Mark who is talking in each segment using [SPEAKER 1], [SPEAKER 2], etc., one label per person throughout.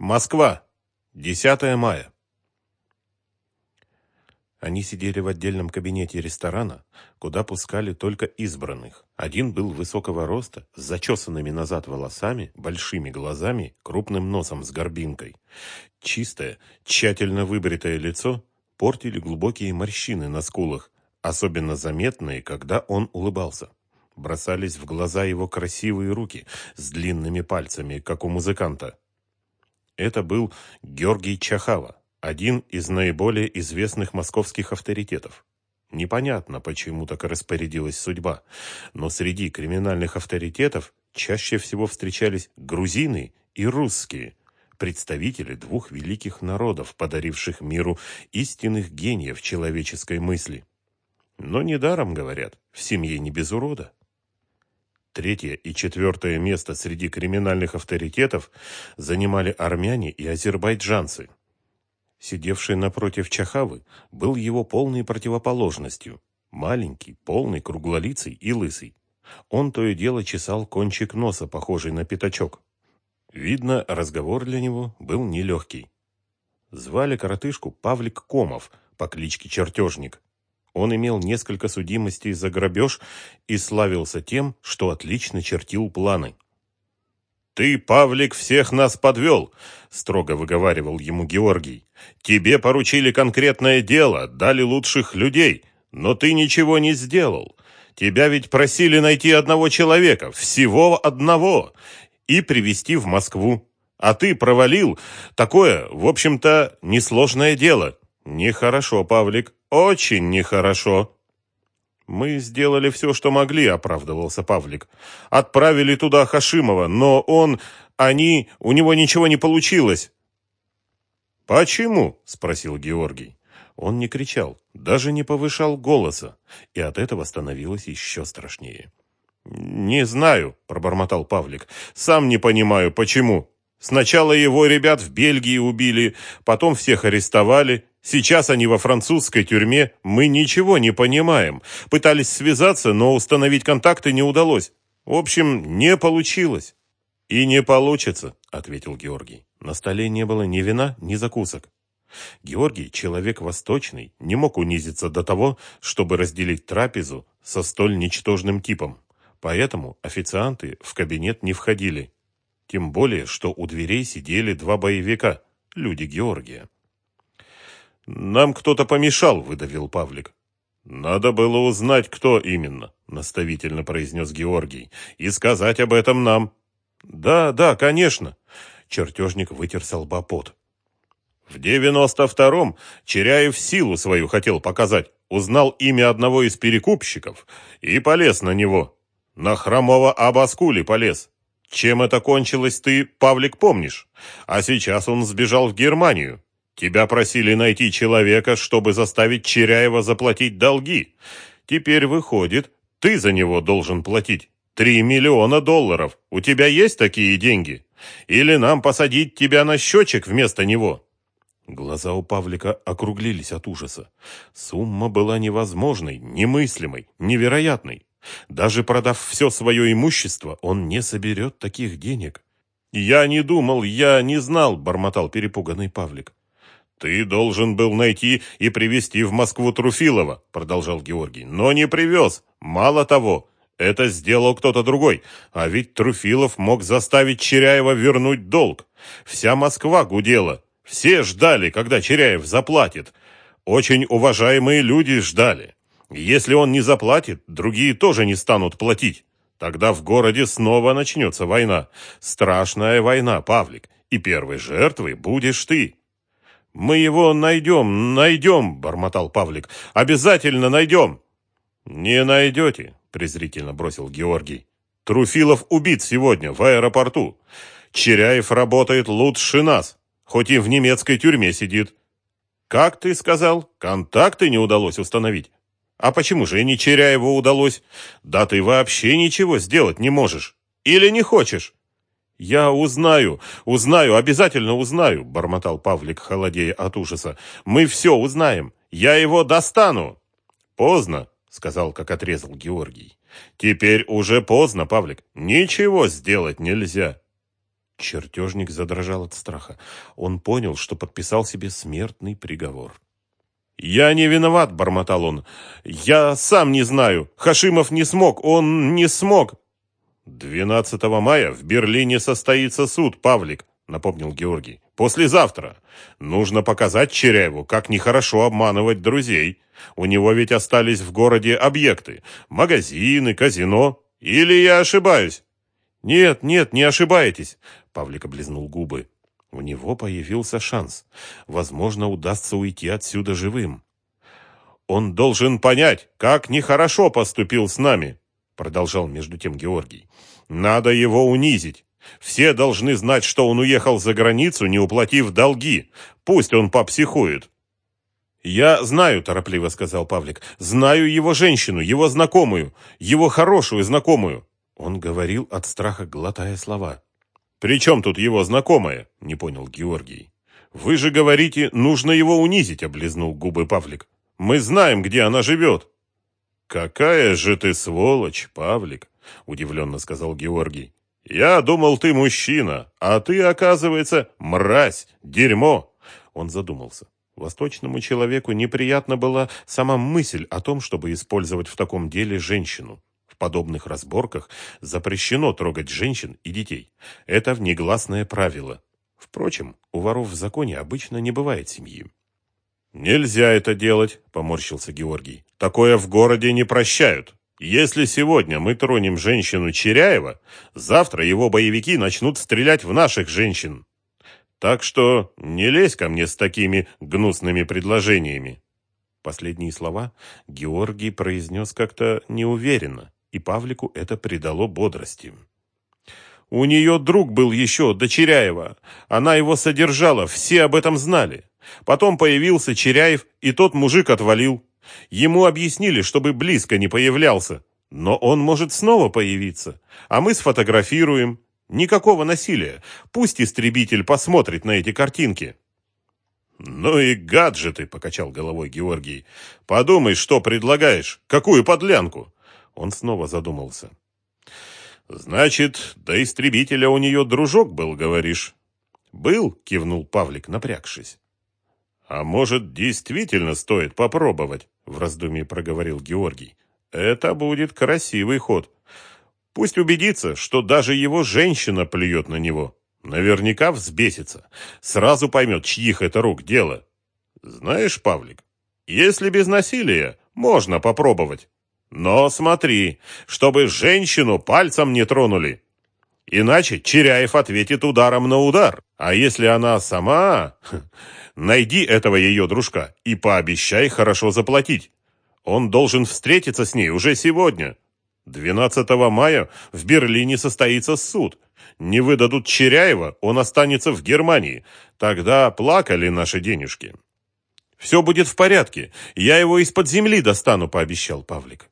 [SPEAKER 1] Москва. 10 мая. Они сидели в отдельном кабинете ресторана, куда пускали только избранных. Один был высокого роста, с зачесанными назад волосами, большими глазами, крупным носом с горбинкой. Чистое, тщательно выбритое лицо портили глубокие морщины на скулах, особенно заметные, когда он улыбался. Бросались в глаза его красивые руки с длинными пальцами, как у музыканта. Это был Георгий Чахава, один из наиболее известных московских авторитетов. Непонятно, почему так распорядилась судьба, но среди криминальных авторитетов чаще всего встречались грузины и русские, представители двух великих народов, подаривших миру истинных гениев человеческой мысли. Но недаром, говорят, в семье не без урода. Третье и четвертое место среди криминальных авторитетов занимали армяне и азербайджанцы. Сидевший напротив Чахавы был его полной противоположностью. Маленький, полный, круглолицый и лысый. Он то и дело чесал кончик носа, похожий на пятачок. Видно, разговор для него был нелегкий. Звали коротышку Павлик Комов по кличке Чертежник. Он имел несколько судимостей за грабеж и славился тем, что отлично чертил планы. «Ты, Павлик, всех нас подвел», — строго выговаривал ему Георгий. «Тебе поручили конкретное дело, дали лучших людей, но ты ничего не сделал. Тебя ведь просили найти одного человека, всего одного, и привести в Москву. А ты провалил такое, в общем-то, несложное дело. Нехорошо, Павлик, очень нехорошо. Мы сделали все, что могли, оправдывался Павлик. Отправили туда Хашимова, но он, они, у него ничего не получилось. Почему? спросил Георгий. Он не кричал, даже не повышал голоса, и от этого становилось еще страшнее. «Не знаю», — пробормотал Павлик. «Сам не понимаю, почему. Сначала его ребят в Бельгии убили, потом всех арестовали. Сейчас они во французской тюрьме. Мы ничего не понимаем. Пытались связаться, но установить контакты не удалось. В общем, не получилось». «И не получится», — ответил Георгий. На столе не было ни вина, ни закусок. Георгий, человек восточный, не мог унизиться до того, чтобы разделить трапезу со столь ничтожным типом. Поэтому официанты в кабинет не входили. Тем более, что у дверей сидели два боевика, люди Георгия. «Нам кто-то помешал», — выдавил Павлик. «Надо было узнать, кто именно», — наставительно произнес Георгий, — «и сказать об этом нам». «Да, да, конечно», — чертежник вытер с лба пот. В девяносто втором Черяев силу свою хотел показать, узнал имя одного из перекупщиков и полез на него. На хромого Абаскули полез. Чем это кончилось, ты, Павлик, помнишь? А сейчас он сбежал в Германию. Тебя просили найти человека, чтобы заставить Черяева заплатить долги. Теперь выходит, ты за него должен платить. Три миллиона долларов. У тебя есть такие деньги? Или нам посадить тебя на счетчик вместо него?» Глаза у Павлика округлились от ужаса. Сумма была невозможной, немыслимой, невероятной. Даже продав все свое имущество, он не соберет таких денег. «Я не думал, я не знал», — бормотал перепуганный Павлик. «Ты должен был найти и привезти в Москву Труфилова», — продолжал Георгий. «Но не привез. Мало того, это сделал кто-то другой. А ведь Труфилов мог заставить Черяева вернуть долг. Вся Москва гудела. Все ждали, когда Черяев заплатит. Очень уважаемые люди ждали. Если он не заплатит, другие тоже не станут платить. Тогда в городе снова начнется война. Страшная война, Павлик. И первой жертвой будешь ты. Мы его найдем, найдем, бормотал Павлик. Обязательно найдем. Не найдете, презрительно бросил Георгий. Труфилов убит сегодня в аэропорту. Черяев работает лучше нас, хоть и в немецкой тюрьме сидит. Как ты сказал, контакты не удалось установить? А почему же не Черяеву удалось? Да ты вообще ничего сделать не можешь. Или не хочешь? Я узнаю, узнаю, обязательно узнаю, бормотал Павлик, холодея от ужаса. Мы все узнаем. Я его достану. Поздно, сказал, как отрезал Георгий. Теперь уже поздно, Павлик. Ничего сделать нельзя. Чертежник задрожал от страха. Он понял, что подписал себе смертный приговор. «Я не виноват», — бормотал он. «Я сам не знаю. Хашимов не смог. Он не смог». «12 мая в Берлине состоится суд, Павлик», — напомнил Георгий. «Послезавтра. Нужно показать Черяеву, как нехорошо обманывать друзей. У него ведь остались в городе объекты. Магазины, казино. Или я ошибаюсь?» «Нет, нет, не ошибаетесь», — Павлик облизнул губы. У него появился шанс. Возможно, удастся уйти отсюда живым. «Он должен понять, как нехорошо поступил с нами», продолжал между тем Георгий. «Надо его унизить. Все должны знать, что он уехал за границу, не уплатив долги. Пусть он попсихует». «Я знаю», – торопливо сказал Павлик, – «знаю его женщину, его знакомую, его хорошую знакомую». Он говорил от страха, глотая слова. «При чем тут его знакомая?» – не понял Георгий. «Вы же говорите, нужно его унизить», – облизнул губы Павлик. «Мы знаем, где она живет». «Какая же ты сволочь, Павлик!» – удивленно сказал Георгий. «Я думал, ты мужчина, а ты, оказывается, мразь, дерьмо!» Он задумался. Восточному человеку неприятна была сама мысль о том, чтобы использовать в таком деле женщину подобных разборках запрещено трогать женщин и детей. Это внегласное правило. Впрочем, у воров в законе обычно не бывает семьи. «Нельзя это делать», — поморщился Георгий. «Такое в городе не прощают. Если сегодня мы тронем женщину Черяева, завтра его боевики начнут стрелять в наших женщин. Так что не лезь ко мне с такими гнусными предложениями». Последние слова Георгий произнес как-то неуверенно и Павлику это придало бодрости. У нее друг был еще, Дочеряева. Она его содержала, все об этом знали. Потом появился Черяев, и тот мужик отвалил. Ему объяснили, чтобы близко не появлялся. Но он может снова появиться. А мы сфотографируем. Никакого насилия. Пусть истребитель посмотрит на эти картинки. «Ну и гаджеты!» — покачал головой Георгий. «Подумай, что предлагаешь. Какую подлянку? Он снова задумался. «Значит, до истребителя у нее дружок был, говоришь?» «Был», — кивнул Павлик, напрягшись. «А может, действительно стоит попробовать?» — в раздумье проговорил Георгий. «Это будет красивый ход. Пусть убедится, что даже его женщина плюет на него. Наверняка взбесится. Сразу поймет, чьих это рук дело. Знаешь, Павлик, если без насилия, можно попробовать. Но смотри, чтобы женщину пальцем не тронули. Иначе Черяев ответит ударом на удар. А если она сама... Найди этого ее дружка и пообещай хорошо заплатить. Он должен встретиться с ней уже сегодня. 12 мая в Берлине состоится суд. Не выдадут Черяева, он останется в Германии. Тогда плакали наши денежки. «Все будет в порядке. Я его из-под земли достану», — пообещал Павлик.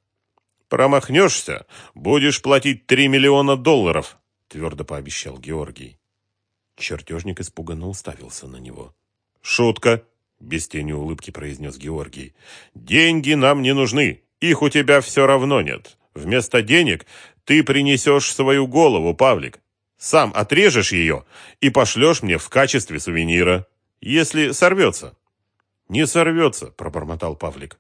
[SPEAKER 1] Промахнешься, будешь платить три миллиона долларов, твердо пообещал Георгий. Чертежник испуганно уставился на него. Шутка, без тени улыбки произнес Георгий. Деньги нам не нужны, их у тебя все равно нет. Вместо денег ты принесешь свою голову, Павлик. Сам отрежешь ее и пошлешь мне в качестве сувенира, если сорвется. Не сорвется, пробормотал Павлик.